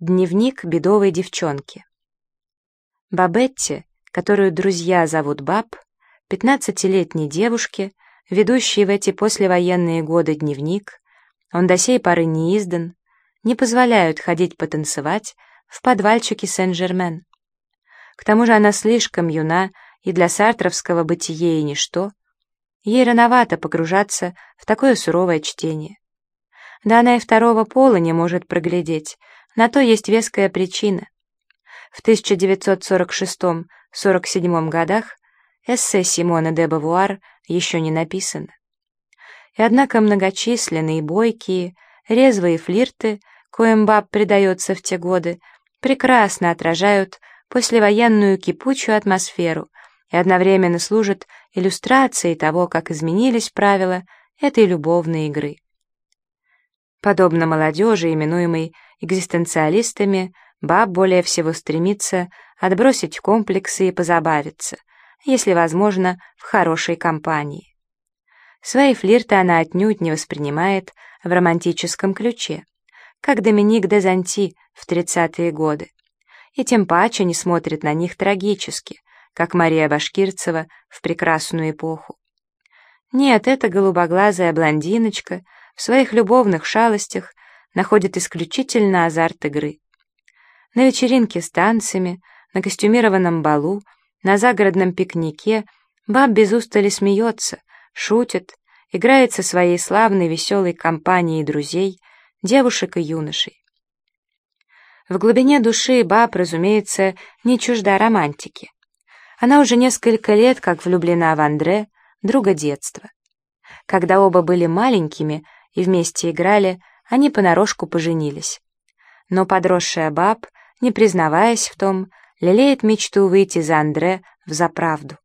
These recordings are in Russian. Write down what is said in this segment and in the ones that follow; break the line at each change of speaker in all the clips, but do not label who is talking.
Дневник бедовой девчонки. Бабетти, которую друзья зовут Баб, пятнадцатилетней девушке, ведущей в эти послевоенные годы дневник, он до сей поры не издан, не позволяют ходить потанцевать в подвальчике Сен-Жермен. К тому же она слишком юна и для сартровского бытия и ничто. Ей рановато погружаться в такое суровое чтение. Да она и второго пола не может проглядеть, на то есть веская причина. В 1946-47 годах эссе Симона де Бавуар еще не написано. И однако многочисленные, бойкие, резвые флирты, коим баб предается в те годы, прекрасно отражают послевоенную кипучую атмосферу и одновременно служат иллюстрацией того, как изменились правила этой любовной игры. Подобно молодежи, именуемой экзистенциалистами, баб более всего стремится отбросить комплексы и позабавиться, если возможно, в хорошей компании. Свои флирты она отнюдь не воспринимает в романтическом ключе, как Доминик де Занти в 30-е годы, и тем паче не смотрит на них трагически, как Мария Башкирцева в прекрасную эпоху. Нет, эта голубоглазая блондиночка в своих любовных шалостях находит исключительно азарт игры. На вечеринке с танцами, на костюмированном балу, на загородном пикнике баб без устали смеется, шутит, играет со своей славной веселой компанией друзей, девушек и юношей. В глубине души баб, разумеется, не чужда романтики. Она уже несколько лет как влюблена в Андре, друга детства. Когда оба были маленькими и вместе играли, они понарошку поженились. Но подросшая баб, не признаваясь в том, лелеет мечту выйти за Андре в заправду.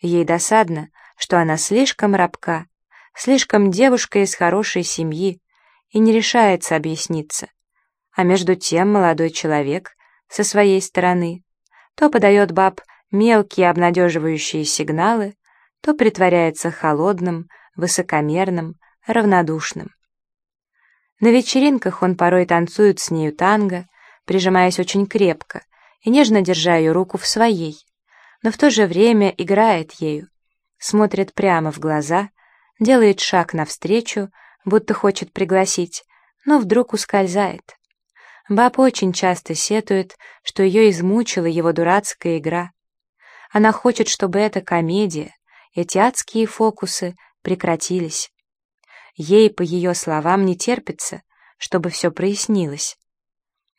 Ей досадно, что она слишком рабка, слишком девушка из хорошей семьи и не решается объясниться. А между тем молодой человек со своей стороны то подает баб мелкие обнадеживающие сигналы, то притворяется холодным, высокомерным, равнодушным. На вечеринках он порой танцует с нею танго, прижимаясь очень крепко и нежно держа ее руку в своей, но в то же время играет ею, смотрит прямо в глаза, делает шаг навстречу, будто хочет пригласить, но вдруг ускользает. Баб очень часто сетует, что ее измучила его дурацкая игра. Она хочет, чтобы эта комедия, эти адские фокусы прекратились. Ей, по ее словам, не терпится, чтобы все прояснилось.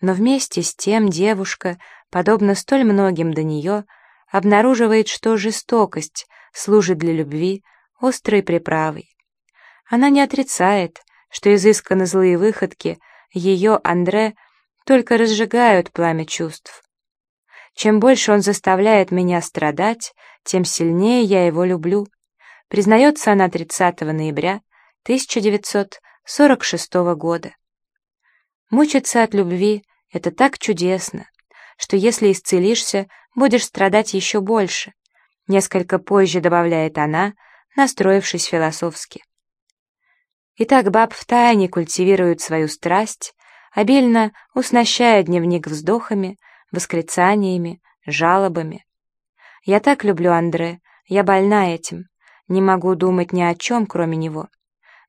Но вместе с тем девушка, подобно столь многим до нее, обнаруживает, что жестокость служит для любви острой приправой. Она не отрицает, что изысканно злые выходки ее, Андре, только разжигают пламя чувств. Чем больше он заставляет меня страдать, тем сильнее я его люблю, признается она 30 ноября 1946 года. Мучиться от любви — это так чудесно, что если исцелишься, будешь страдать еще больше, несколько позже добавляет она, настроившись философски. Итак, баб втайне культивирует свою страсть, обильно уснащая дневник вздохами, восклицаниями, жалобами. «Я так люблю Андре, я больна этим, не могу думать ни о чем, кроме него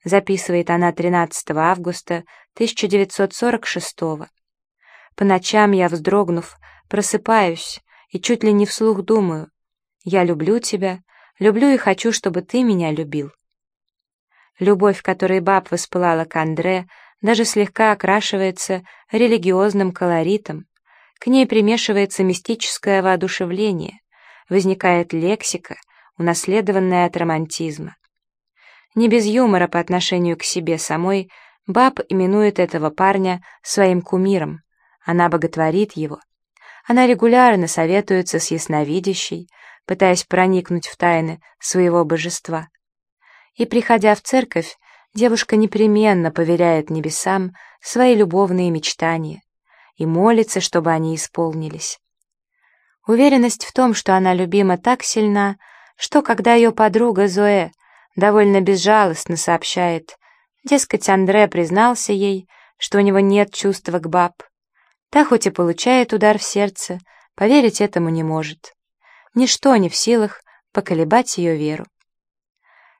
записывает она 13 августа 1946 -го. По ночам я, вздрогнув, просыпаюсь и чуть ли не вслух думаю, «Я люблю тебя, люблю и хочу, чтобы ты меня любил». Любовь, которой баб воспылала к Андре, даже слегка окрашивается религиозным колоритом, к ней примешивается мистическое воодушевление, возникает лексика, унаследованная от романтизма. Не без юмора по отношению к себе самой, Баб именует этого парня своим кумиром. Она боготворит его. Она регулярно советуется с ясновидящей, пытаясь проникнуть в тайны своего божества. И, приходя в церковь, девушка непременно поверяет небесам свои любовные мечтания и молится, чтобы они исполнились. Уверенность в том, что она любима так сильна, что когда ее подруга Зоэ довольно безжалостно сообщает, дескать, Андре признался ей, что у него нет чувства к баб. Та хоть и получает удар в сердце, поверить этому не может. Ничто не в силах поколебать ее веру.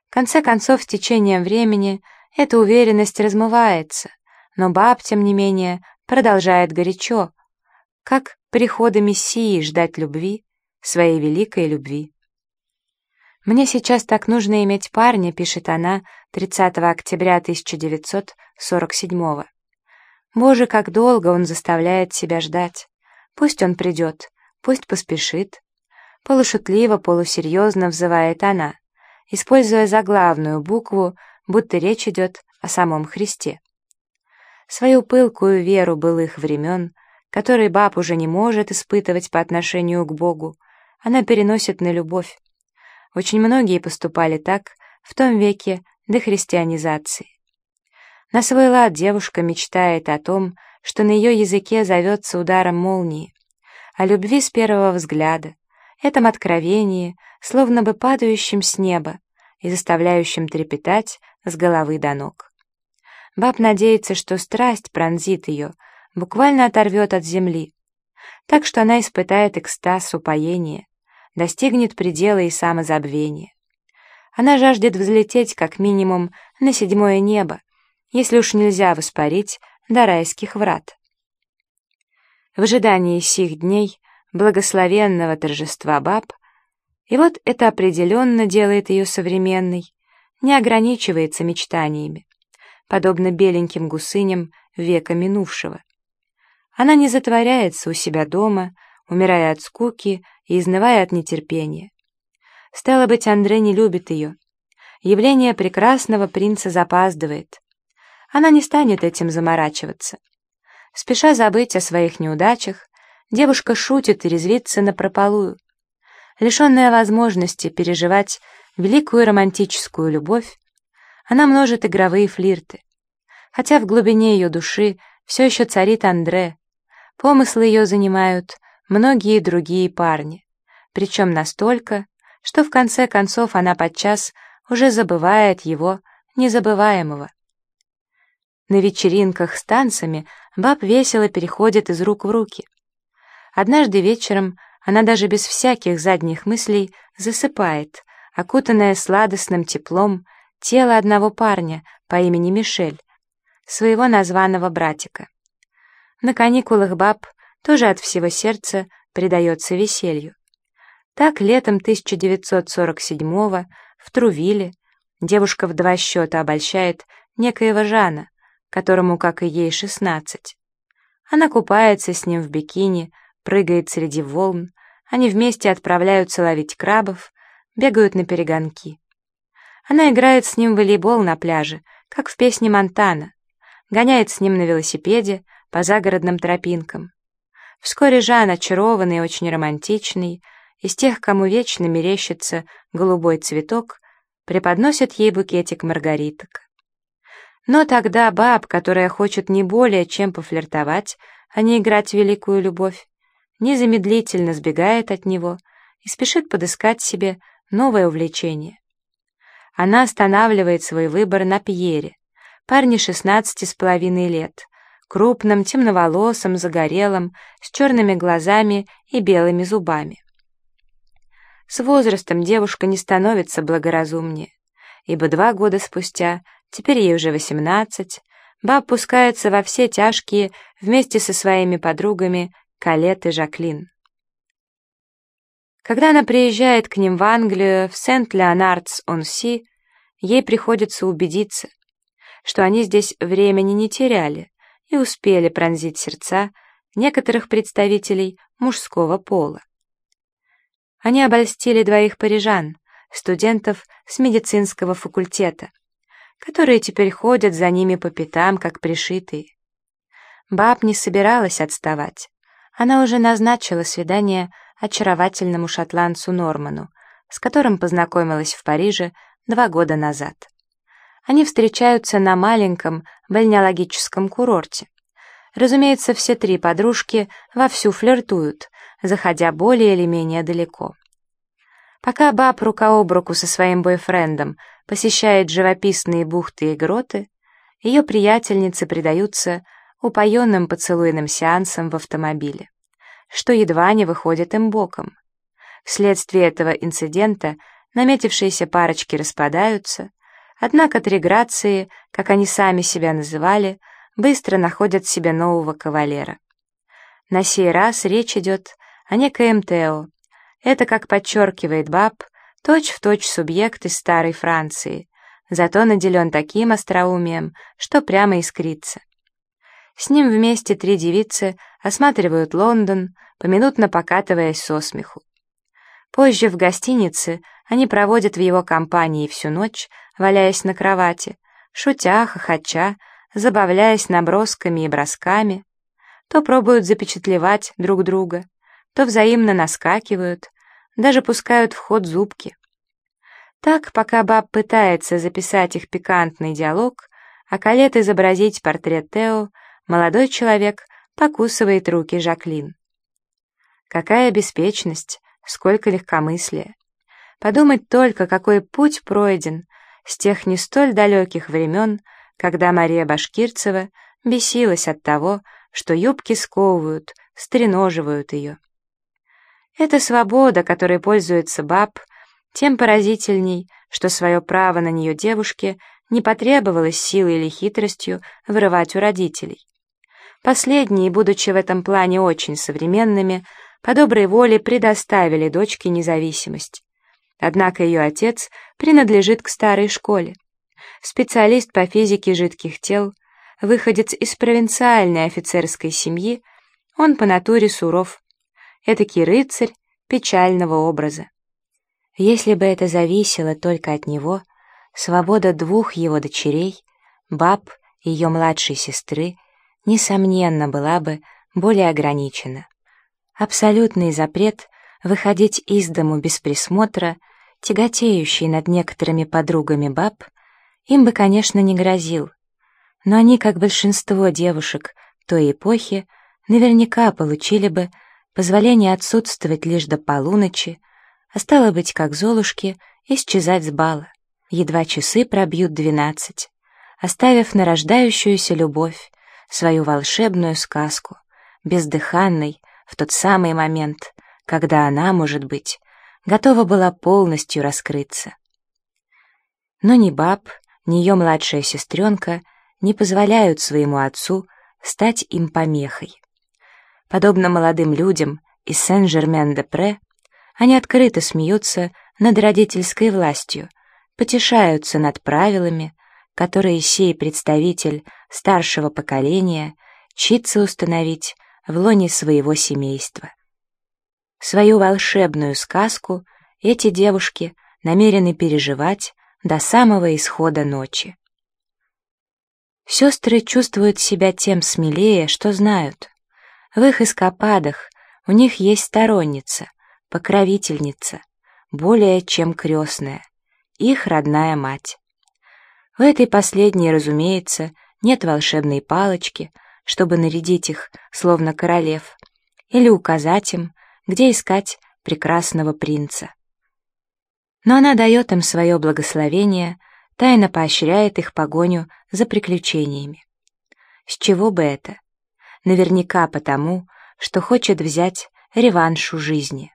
В конце концов, с течением времени эта уверенность размывается, но баб, тем не менее, продолжает горячо, как прихода Мессии ждать любви, своей великой любви. «Мне сейчас так нужно иметь парня», — пишет она 30 октября 1947 -го. «Боже, как долго он заставляет себя ждать. Пусть он придет, пусть поспешит». Полушутливо, полусерьезно взывает она, используя заглавную букву, будто речь идет о самом Христе. Свою пылкую веру былых времен, которой баб уже не может испытывать по отношению к Богу, она переносит на любовь, очень многие поступали так в том веке до христианизации. На свой лад девушка мечтает о том, что на ее языке зовется ударом молнии, о любви с первого взгляда, этом откровении, словно бы падающем с неба и заставляющем трепетать с головы до ног. Баб надеется, что страсть пронзит ее, буквально оторвет от земли, так что она испытает экстаз упоения, достигнет предела и самозабвения. Она жаждет взлететь как минимум на седьмое небо, если уж нельзя воспарить до райских врат. В ожидании сих дней благословенного торжества баб, и вот это определенно делает ее современной, не ограничивается мечтаниями, подобно беленьким гусыням века минувшего. Она не затворяется у себя дома, умирая от скуки и изнывая от нетерпения. Стало быть, Андре не любит ее. Явление прекрасного принца запаздывает. Она не станет этим заморачиваться. Спеша забыть о своих неудачах, девушка шутит и резвится напропалую. Лишенная возможности переживать великую романтическую любовь, она множит игровые флирты. Хотя в глубине ее души все еще царит Андре, помыслы ее занимают многие другие парни, причем настолько, что в конце концов она подчас уже забывает его незабываемого. На вечеринках с танцами баб весело переходит из рук в руки. Однажды вечером она даже без всяких задних мыслей засыпает, окутанная сладостным теплом тело одного парня по имени Мишель, своего названного братика. На каникулах баб тоже от всего сердца предается веселью. Так летом 1947-го в Трувиле девушка в два счета обольщает некоего Жана, которому, как и ей, 16. Она купается с ним в бикини, прыгает среди волн, они вместе отправляются ловить крабов, бегают на перегонки. Она играет с ним в волейбол на пляже, как в песне Монтана, гоняет с ним на велосипеде по загородным тропинкам. Вскоре Жан, очарованный очень романтичный, из тех, кому вечно мерещится голубой цветок, преподносит ей букетик маргариток. Но тогда баб, которая хочет не более чем пофлиртовать, а не играть в великую любовь, незамедлительно сбегает от него и спешит подыскать себе новое увлечение. Она останавливает свой выбор на Пьере, парне шестнадцати с половиной лет, крупным, темноволосым, загорелым, с черными глазами и белыми зубами. С возрастом девушка не становится благоразумнее, ибо два года спустя, теперь ей уже восемнадцать, баб пускается во все тяжкие вместе со своими подругами Калет и Жаклин. Когда она приезжает к ним в Англию, в Сент-Леонардс-он-Си, ей приходится убедиться, что они здесь времени не теряли, и успели пронзить сердца некоторых представителей мужского пола. Они обольстили двоих парижан, студентов с медицинского факультета, которые теперь ходят за ними по пятам, как пришитые. Баб не собиралась отставать. Она уже назначила свидание очаровательному шотландцу Норману, с которым познакомилась в Париже два года назад. Они встречаются на маленьком бальнеологическом курорте. Разумеется, все три подружки вовсю флиртуют, заходя более или менее далеко. Пока баб рука об руку со своим бойфрендом посещает живописные бухты и гроты, ее приятельницы предаются упоенным поцелуйным сеансом в автомобиле, что едва не выходит им боком. Вследствие этого инцидента наметившиеся парочки распадаются, однако три грации, как они сами себя называли, быстро находят себе нового кавалера. На сей раз речь идет о некоем Тео. Это, как подчеркивает Баб, точь-в-точь точь субъект из старой Франции, зато наделен таким остроумием, что прямо искрится. С ним вместе три девицы осматривают Лондон, поминутно покатываясь со смеху. Позже в гостинице они проводят в его компании всю ночь, валяясь на кровати, шутя, хохоча, забавляясь набросками и бросками, то пробуют запечатлевать друг друга, то взаимно наскакивают, даже пускают в ход зубки. Так, пока Баб пытается записать их пикантный диалог, а Калет изобразить портрет Тео, молодой человек покусывает руки Жаклин. Какая беспечность, сколько легкомыслия. Подумать только, какой путь пройден с тех не столь далеких времен, когда Мария Башкирцева бесилась от того, что юбки сковывают, стреноживают ее. Эта свобода, которой пользуется баб, тем поразительней, что свое право на нее девушке не потребовалось силой или хитростью вырывать у родителей. Последние, будучи в этом плане очень современными, по доброй воле предоставили дочке независимость. Однако ее отец принадлежит к старой школе. Специалист по физике жидких тел, выходец из провинциальной офицерской семьи, он по натуре суров. Этакий рыцарь печального образа. Если бы это зависело только от него, свобода двух его дочерей, баб и ее младшей сестры, несомненно, была бы более ограничена. Абсолютный запрет выходить из дому без присмотра, тяготеющий над некоторыми подругами баб, им бы, конечно, не грозил, но они, как большинство девушек той эпохи, наверняка получили бы позволение отсутствовать лишь до полуночи, а стало быть, как золушки, исчезать с бала. Едва часы пробьют двенадцать, оставив нарождающуюся любовь, свою волшебную сказку, бездыханной в тот самый момент, когда она, может быть, готова была полностью раскрыться. Но ни баб, ни ее младшая сестренка не позволяют своему отцу стать им помехой. Подобно молодым людям из Сен-Жермен-де-Пре, они открыто смеются над родительской властью, потешаются над правилами, которые сей представитель старшего поколения чится установить в лоне своего семейства. Свою волшебную сказку эти девушки намерены переживать до самого исхода ночи. Сестры чувствуют себя тем смелее, что знают. В их эскападах у них есть сторонница, покровительница, более чем крестная, их родная мать. В этой последней, разумеется, нет волшебной палочки, чтобы нарядить их, словно королев, или указать им, где искать прекрасного принца. Но она дает им свое благословение, тайно поощряет их погоню за приключениями. С чего бы это? Наверняка потому, что хочет взять реванш у жизни.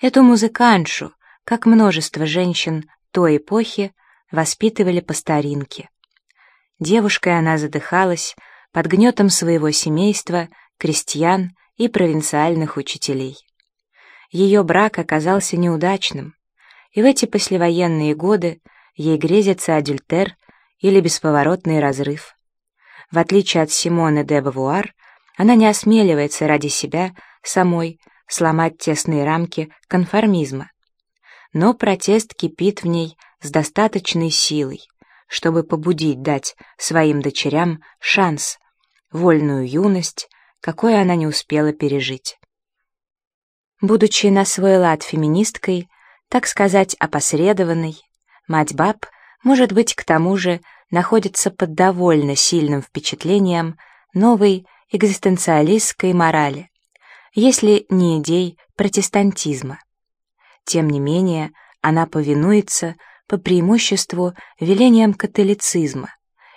Эту музыканшу, как множество женщин той эпохи, воспитывали по старинке. Девушкой она задыхалась под гнетом своего семейства, крестьян и провинциальных учителей. Ее брак оказался неудачным, и в эти послевоенные годы ей грезится адюльтер или бесповоротный разрыв. В отличие от Симоны де Бавуар, она не осмеливается ради себя самой сломать тесные рамки конформизма. Но протест кипит в ней с достаточной силой, чтобы побудить дать своим дочерям шанс, вольную юность, какой она не успела пережить. Будучи на свой лад феминисткой, так сказать, опосредованной, мать баб, может быть, к тому же, находится под довольно сильным впечатлением новой экзистенциалистской морали, если не идей протестантизма. Тем не менее, она повинуется по преимуществу велениям католицизма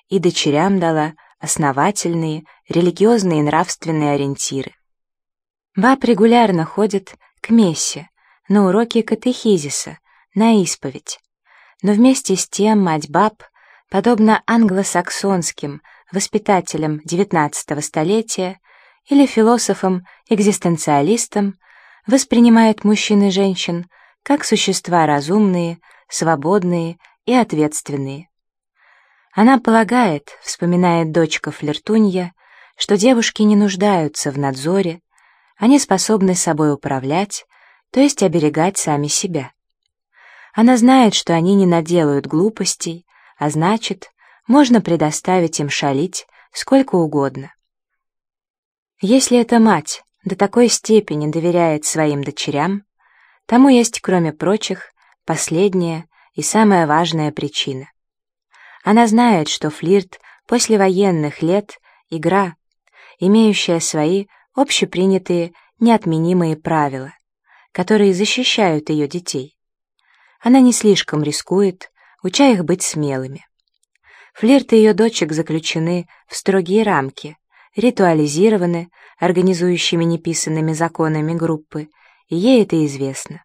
и дочерям дала основательные религиозные и нравственные ориентиры. Баб регулярно ходит к мессе, на уроки катехизиса, на исповедь. Но вместе с тем мать баб, подобно англосаксонским воспитателям XIX столетия или философам-экзистенциалистам, воспринимает мужчин и женщин как существа разумные, свободные и ответственные. Она полагает, вспоминает дочка Флертунья, что девушки не нуждаются в надзоре, они способны собой управлять, то есть оберегать сами себя. Она знает, что они не наделают глупостей, а значит, можно предоставить им шалить сколько угодно. Если эта мать до такой степени доверяет своим дочерям, тому есть, кроме прочих, последняя и самая важная причина. Она знает, что флирт после военных лет — игра, имеющая свои общепринятые неотменимые правила, которые защищают ее детей. Она не слишком рискует, уча их быть смелыми. Флирты ее дочек заключены в строгие рамки, ритуализированы, организующими неписанными законами группы, и ей это известно.